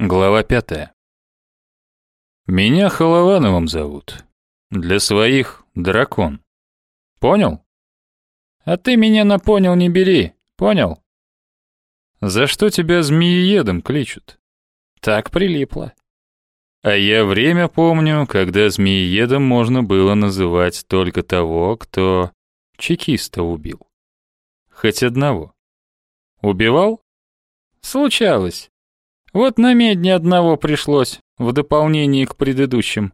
Глава пятая. Меня Холовановым зовут. Для своих дракон. Понял? А ты меня на понял не бери, понял? За что тебя змеиедом кличут? Так прилипло. А я время помню, когда змеиедом можно было называть только того, кто чекиста убил. Хоть одного. Убивал? Случалось. Вот на медне одного пришлось, в дополнение к предыдущим.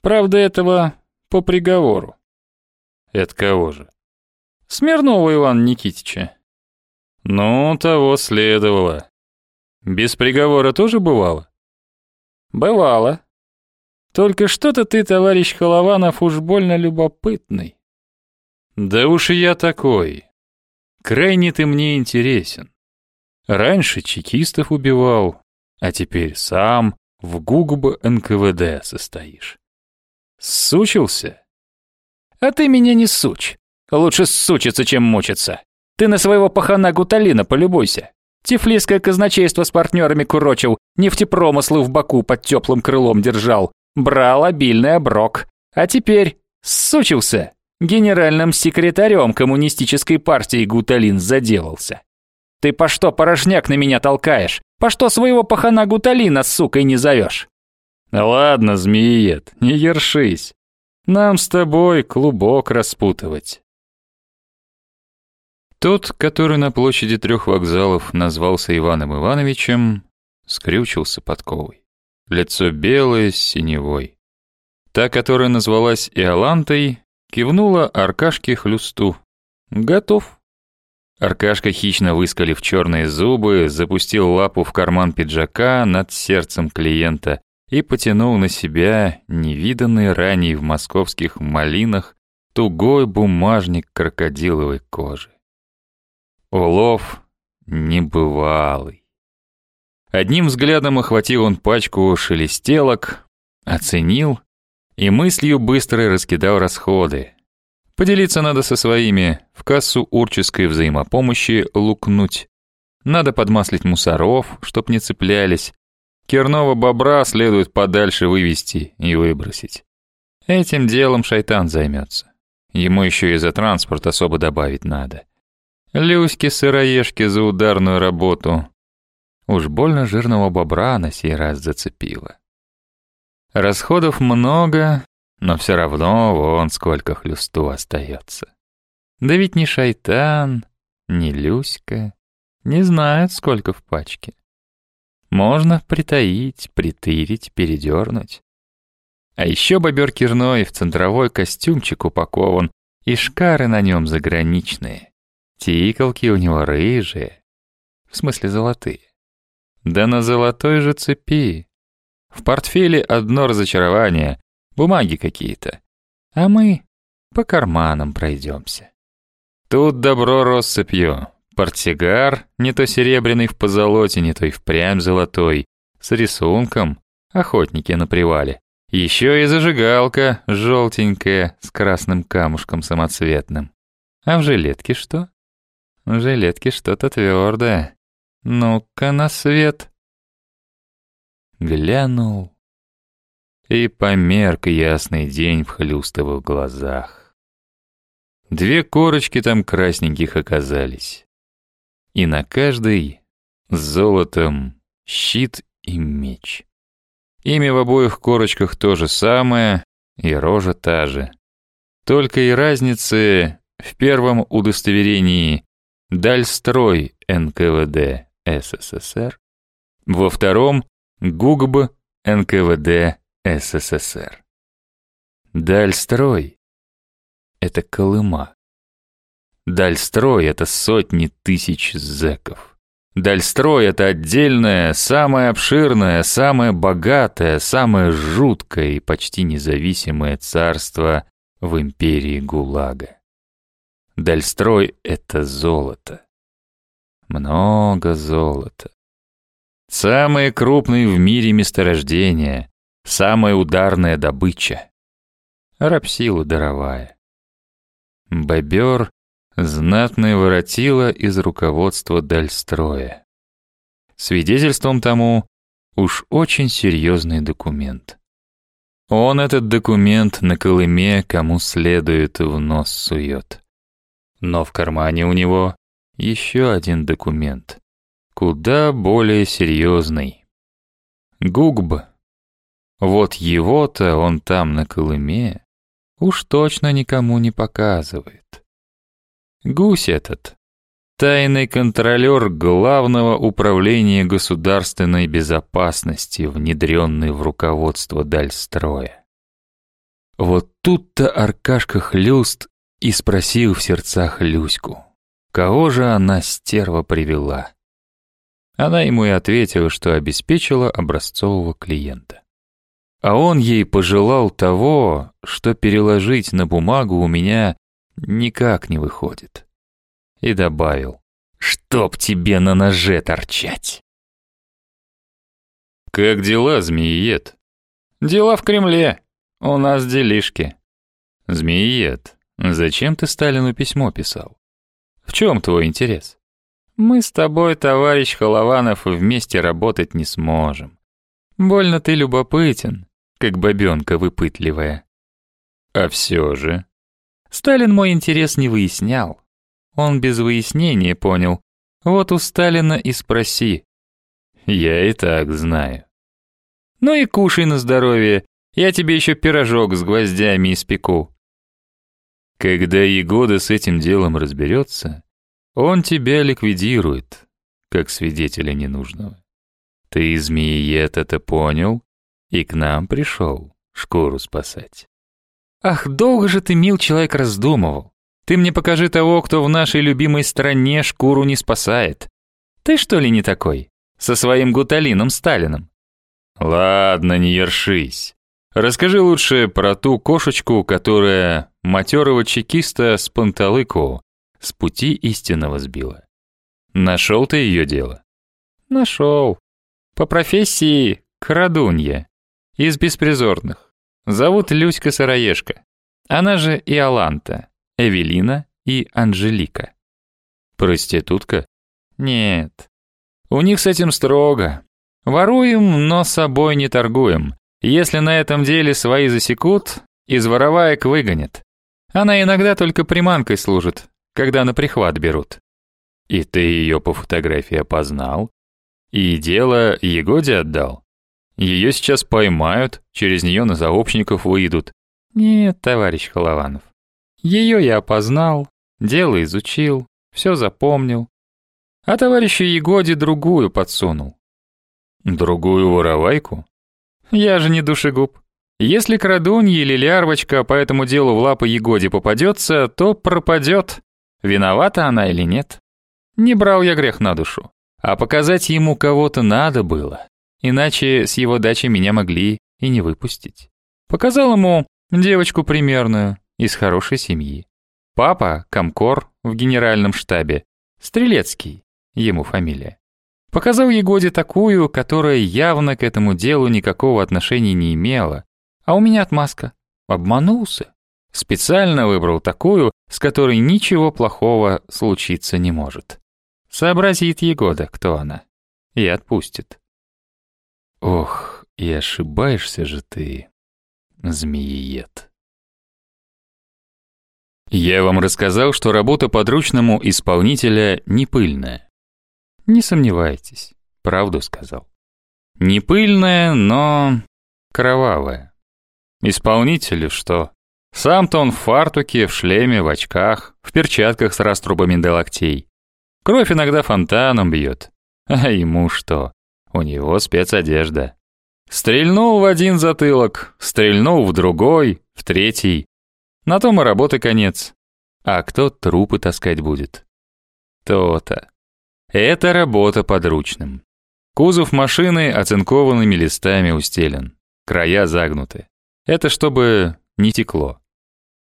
Правда, этого по приговору. Это кого же? Смирнова Ивана Никитича. Ну, того следовало. Без приговора тоже бывало? Бывало. Только что-то ты, товарищ Холованов, уж больно любопытный. Да уж и я такой. Крайне ты мне интересен. Раньше чекистов убивал, а теперь сам в ГУГБ НКВД состоишь. Сучился? А ты меня не сучь. Лучше сучиться, чем мучиться. Ты на своего пахана Гуталина полюбуйся. Тифлисское казначейство с партнерами курочил, нефтепромыслы в Баку под теплым крылом держал, брал обильный оброк. А теперь сучился. Генеральным секретарем коммунистической партии Гуталин заделался. Ты по что порожняк на меня толкаешь? По что своего пахана Гуталина сукой не зовешь? Ладно, змеиед, не ершись. Нам с тобой клубок распутывать. Тот, который на площади трех вокзалов назвался Иваном Ивановичем, скрючился подковой. Лицо белое с синевой. Та, которая назвалась Иолантой, кивнула Аркашке хлюсту. Готов. Аркашка, хищно выскалив черные зубы, запустил лапу в карман пиджака над сердцем клиента и потянул на себя невиданный ранее в московских малинах тугой бумажник крокодиловой кожи. Улов небывалый. Одним взглядом охватил он пачку шелестелок, оценил и мыслью быстро раскидал расходы, Поделиться надо со своими, в кассу урческой взаимопомощи лукнуть. Надо подмаслить мусоров, чтоб не цеплялись. Керного бобра следует подальше вывести и выбросить. Этим делом шайтан займется. Ему еще и за транспорт особо добавить надо. Люськи-сыроежки за ударную работу. Уж больно жирного бобра на сей раз зацепило. Расходов много, но все равно вон сколько хлюсту остается. Да ведь ни шайтан, ни Люська не знают, сколько в пачке. Можно притаить, притырить, передернуть. А еще бобер Кирной в центровой костюмчик упакован, и шкары на нем заграничные. Тиколки у него рыжие, в смысле золотые. Да на золотой же цепи. В портфеле одно разочарование, бумаги какие-то. А мы по карманам пройдемся. Тут добро россыпью. Портсигар, не то серебряный в позолоте, не то и впрямь золотой, с рисунком, охотники на привале. Еще и зажигалка, желтенькая, с красным камушком самоцветным. А в жилетке что? В жилетке что-то твердое. Ну-ка на свет. Глянул и померк ясный день в хлюстовых глазах. Две корочки там красненьких оказались. И на каждой с золотом щит и меч. Имя в обоих корочках то же самое, и рожа та же. Только и разницы в первом удостоверении Дальстрой НКВД СССР, во втором ГУГБ НКВД СССР. Дальстрой — это Колыма. Дальстрой — это сотни тысяч зэков. Дальстрой — это отдельное, самое обширное, самое богатое, самое жуткое и почти независимое царство в империи ГУЛАГа. Дальстрой — это золото. Много золота. Самые крупные в мире месторождения, Самая ударная добыча. Рапсила даровая. Бобер знатное воротило из руководства Дальстроя. Свидетельством тому Уж очень серьезный документ. Он этот документ на Колыме кому следует в нос сует. Но в кармане у него еще один документ, куда более серьезный. Гугб. Вот его-то он там на Колыме уж точно никому не показывает. Гусь этот — тайный контролер Главного управления государственной безопасности, внедренный в руководство Дальстроя. Вот тут-то Аркашка Хлюст и спросил в сердцах Люську, кого же она стерва привела. Она ему и ответила, что обеспечила образцового клиента. А он ей пожелал того, что переложить на бумагу у меня никак не выходит. И добавил, чтоб тебе на ноже торчать. Как дела, змеиед? Дела в Кремле. У нас делишки. Змеиед, зачем ты Сталину письмо писал? В чем твой интерес? Мы с тобой, товарищ Холованов, вместе работать не сможем. Больно ты любопытен, как бабенка выпытливая. А все же... Сталин мой интерес не выяснял. Он без выяснения понял. Вот у Сталина и спроси. Я и так знаю. Ну и кушай на здоровье. Я тебе еще пирожок с гвоздями испеку. Когда Егода с этим делом разберется, он тебя ликвидирует, как свидетеля ненужного. Ты, змеиед, это понял и к нам пришел шкуру спасать. Ах, долго же ты, мил человек, раздумывал. Ты мне покажи того, кто в нашей любимой стране шкуру не спасает. Ты что ли не такой? Со своим гуталином Сталином. Ладно, не ершись. Расскажи лучше про ту кошечку, которая матерого чекиста с панталыку с пути истинного сбила. Нашел ты ее дело? Нашел. По профессии крадунья. Из беспризорных. Зовут Люська Сыроежка. Она же Иоланта, Эвелина и Анжелика. Проститутка? Нет. У них с этим строго. Воруем, но собой не торгуем. Если на этом деле свои засекут, из вороваек выгонят. Она иногда только приманкой служит, когда на прихват берут. И ты ее по фотографии опознал? И дело Егоде отдал? Ее сейчас поймают, через нее на заобщников выйдут. Нет, товарищ Холованов. Ее я опознал, дело изучил, все запомнил. А товарищу Егоде другую подсунул. Другую воровайку? Я же не душегуб. Если крадунья или лярвочка по этому делу в лапы Егоде попадется, то пропадет. Виновата она или нет? Не брал я грех на душу. А показать ему кого-то надо было. Иначе с его дачи меня могли и не выпустить. Показал ему девочку примерную, из хорошей семьи. Папа — комкор в генеральном штабе, Стрелецкий, ему фамилия. Показал Егоде такую, которая явно к этому делу никакого отношения не имела, а у меня отмазка. Обманулся. Специально выбрал такую, с которой ничего плохого случиться не может. Сообразит Егода, кто она, и отпустит. Ох, и ошибаешься же ты, змеиед. Я вам рассказал, что работа подручному исполнителя не пыльная. Не сомневайтесь, правду сказал. Не пыльная, но кровавая. Исполнителю что? Сам-то он в фартуке, в шлеме, в очках, в перчатках с раструбами до локтей. Кровь иногда фонтаном бьет. А ему что? У него спецодежда. Стрельнул в один затылок, стрельнул в другой, в третий. На том и работы конец. А кто трупы таскать будет? То-то. Это работа подручным. Кузов машины оцинкованными листами устелен. Края загнуты. Это чтобы не текло.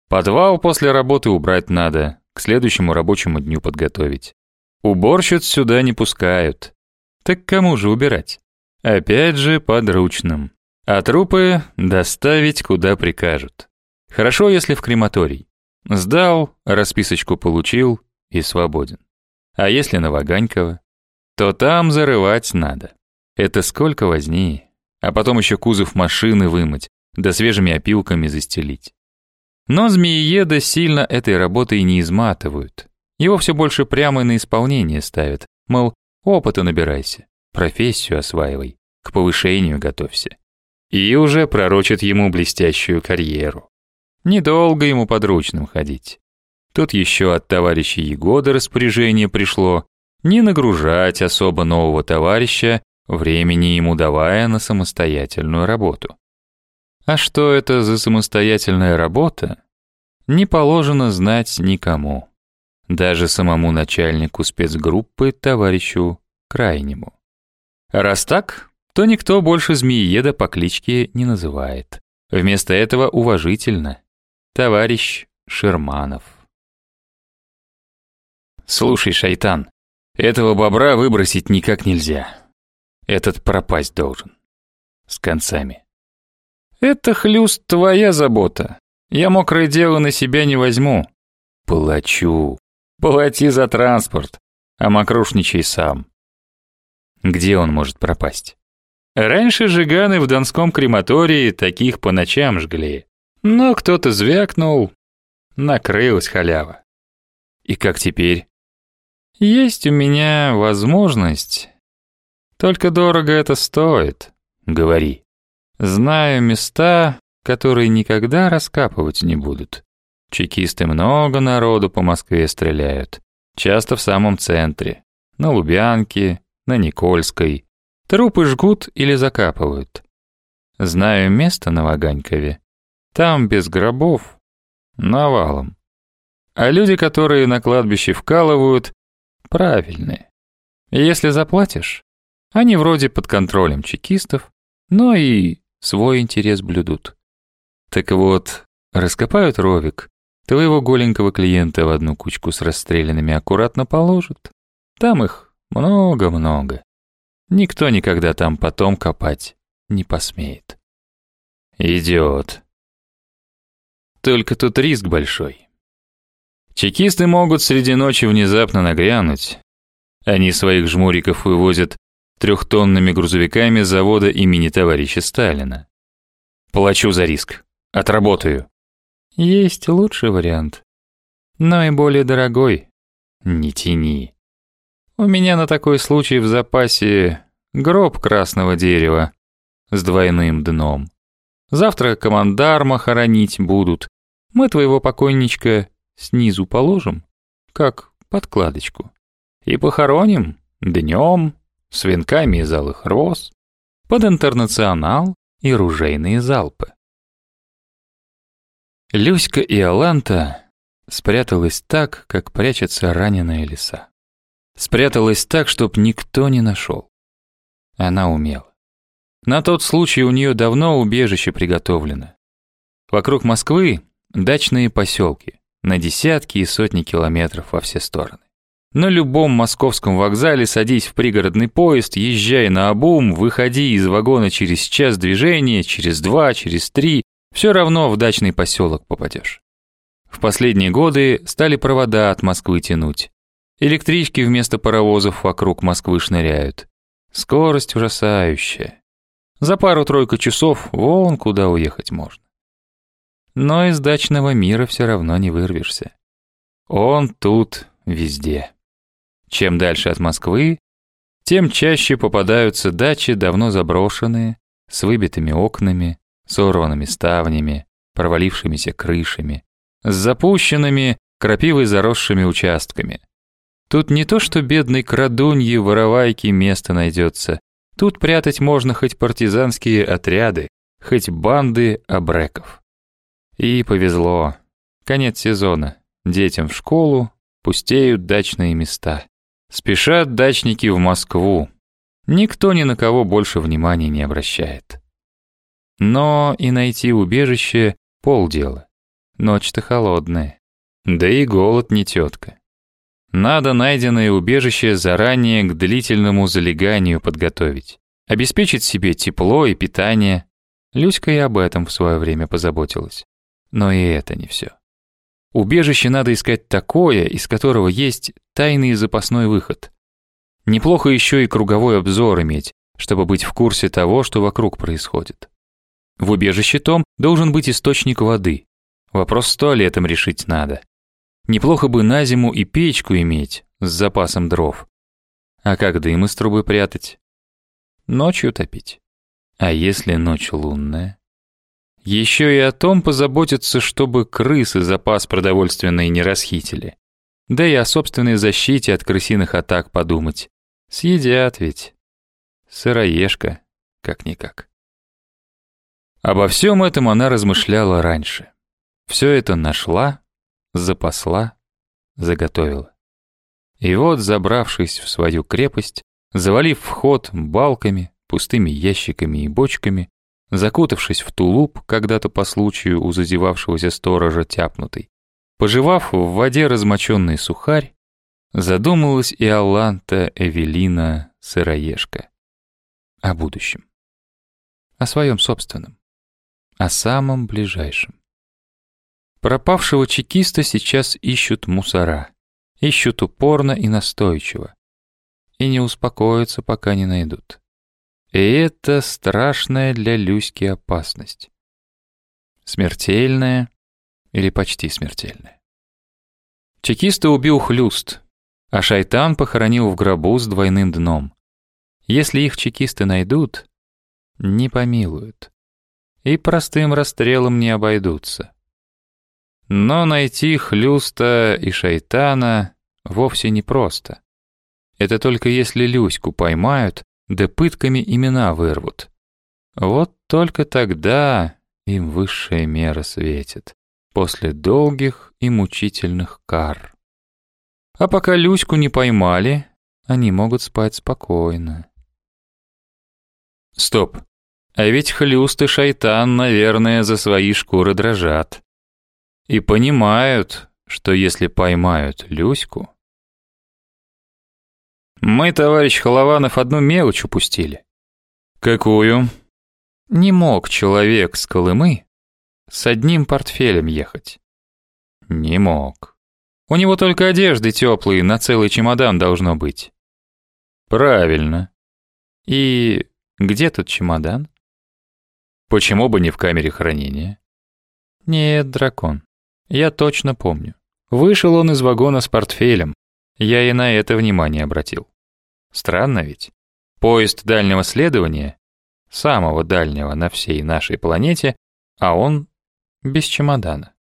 Подвал после работы убрать надо, к следующему рабочему дню подготовить. Уборщиц сюда не пускают. Так кому же убирать? Опять же подручным. А трупы доставить куда прикажут. Хорошо, если в крематорий. Сдал, расписочку получил и свободен. А если на Ваганьково, то там зарывать надо. Это сколько возни, а потом еще кузов машины вымыть, да свежими опилками застелить. Но змеиеда сильно этой работой не изматывают. Его все больше прямо на исполнение ставят, мол, опыта набирайся, профессию осваивай, к повышению готовься. И уже пророчат ему блестящую карьеру. Недолго ему подручным ходить. Тут еще от товарища Егода распоряжение пришло не нагружать особо нового товарища, времени ему давая на самостоятельную работу. А что это за самостоятельная работа, не положено знать никому, даже самому начальнику спецгруппы товарищу Крайнему. Раз так, то никто больше змеиеда по кличке не называет. Вместо этого уважительно. Товарищ Шерманов. Слушай, шайтан, этого бобра выбросить никак нельзя. Этот пропасть должен. С концами. Это, хлюст, твоя забота. Я мокрое дело на себя не возьму. Плачу. Плати за транспорт, а мокрушничай сам. Где он может пропасть? Раньше жиганы в Донском крематории таких по ночам жгли. Но кто-то звякнул, накрылась халява. И как теперь? Есть у меня возможность. Только дорого это стоит, говори. Знаю места, которые никогда раскапывать не будут. Чекисты много народу по Москве стреляют. Часто в самом центре. На Лубянке, на Никольской. Трупы жгут или закапывают. Знаю место на Ваганькове. Там без гробов. Навалом. А люди, которые на кладбище вкалывают, правильные. Если заплатишь, они вроде под контролем чекистов, но и свой интерес блюдут. Так вот, раскопают ровик, твоего голенького клиента в одну кучку с расстрелянными аккуратно положат. Там их много-много. Никто никогда там потом копать не посмеет. Идиот. Только тут риск большой. Чекисты могут среди ночи внезапно нагрянуть. Они своих жмуриков вывозят трехтонными грузовиками завода имени товарища Сталина. Плачу за риск. Отработаю. Есть лучший вариант. Но и более дорогой. Не тяни. У меня на такой случай в запасе гроб красного дерева с двойным дном. Завтра командарма хоронить будут. Мы твоего покойничка снизу положим, как подкладочку. И похороним днем с венками из алых роз, под интернационал и ружейные залпы. Люська и Аланта спряталась так, как прячется раненая лиса. Спряталась так, чтоб никто не нашел. Она умела. На тот случай у нее давно убежище приготовлено. Вокруг Москвы дачные поселки, на десятки и сотни километров во все стороны. На любом московском вокзале садись в пригородный поезд, езжай на обум, выходи из вагона через час движения, через два, через три, все равно в дачный поселок попадешь. В последние годы стали провода от Москвы тянуть. Электрички вместо паровозов вокруг Москвы шныряют. Скорость ужасающая. За пару-тройку часов вон куда уехать можно. Но из дачного мира все равно не вырвешься. Он тут везде. Чем дальше от Москвы, тем чаще попадаются дачи давно заброшенные, с выбитыми окнами, сорванными ставнями, провалившимися крышами, с запущенными, крапивой заросшими участками. Тут не то, что бедной крадуньи воровайки место найдется, тут прятать можно хоть партизанские отряды, хоть банды абреков. И повезло. Конец сезона. Детям в школу, пустеют дачные места. Спешат дачники в Москву. Никто ни на кого больше внимания не обращает. Но и найти убежище — полдела. Ночь-то холодная. Да и голод не тетка. Надо найденное убежище заранее к длительному залеганию подготовить. Обеспечить себе тепло и питание. Люська и об этом в свое время позаботилась. Но и это не все. Убежище надо искать такое, из которого есть тайный запасной выход. Неплохо еще и круговой обзор иметь, чтобы быть в курсе того, что вокруг происходит. В убежище том должен быть источник воды. Вопрос с туалетом решить надо. Неплохо бы на зиму и печку иметь с запасом дров. А как дым из трубы прятать? Ночью топить. А если ночь лунная? Еще и о том позаботиться, чтобы крысы запас продовольственный не расхитили. Да и о собственной защите от крысиных атак подумать. Съедят ведь. Сыроежка, как-никак. Обо всем этом она размышляла раньше. Все это нашла, запасла, заготовила. И вот, забравшись в свою крепость, завалив вход балками, пустыми ящиками и бочками, закутавшись в тулуп, когда-то по случаю у зазевавшегося сторожа тяпнутый, пожевав в воде размоченный сухарь, задумалась и Аланта Эвелина Сыроежка. О будущем. О своем собственном. О самом ближайшем. Пропавшего чекиста сейчас ищут мусора. Ищут упорно и настойчиво. И не успокоятся, пока не найдут. И это страшная для Люськи опасность. Смертельная или почти смертельная. Чекиста убил хлюст, а шайтан похоронил в гробу с двойным дном. Если их чекисты найдут, не помилуют. И простым расстрелом не обойдутся. Но найти хлюста и шайтана вовсе не просто. Это только если Люську поймают, да пытками имена вырвут. Вот только тогда им высшая мера светит, после долгих и мучительных кар. А пока Люську не поймали, они могут спать спокойно. Стоп. А ведь хлюст и шайтан, наверное, за свои шкуры дрожат. И понимают, что если поймают Люську... Мы, товарищ Холованов, одну мелочь упустили. Какую? Не мог человек с Колымы с одним портфелем ехать. Не мог. У него только одежды теплые, на целый чемодан должно быть. Правильно. И где тут чемодан? Почему бы не в камере хранения? Нет, дракон. Я точно помню. Вышел он из вагона с портфелем. Я и на это внимание обратил. Странно ведь. Поезд дальнего следования, самого дальнего на всей нашей планете, а он без чемодана.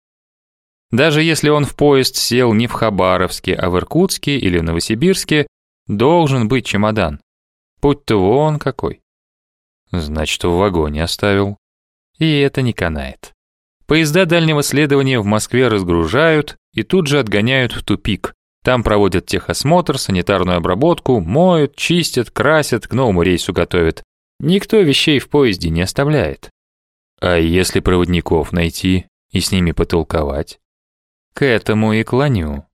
Даже если он в поезд сел не в Хабаровске, а в Иркутске или Новосибирске, должен быть чемодан. Путь-то вон какой. Значит, в вагоне оставил. И это не канает. Поезда дальнего следования в Москве разгружают и тут же отгоняют в тупик. Там проводят техосмотр, санитарную обработку, моют, чистят, красят, к новому рейсу готовят. Никто вещей в поезде не оставляет. А если проводников найти и с ними потолковать? К этому и клоню.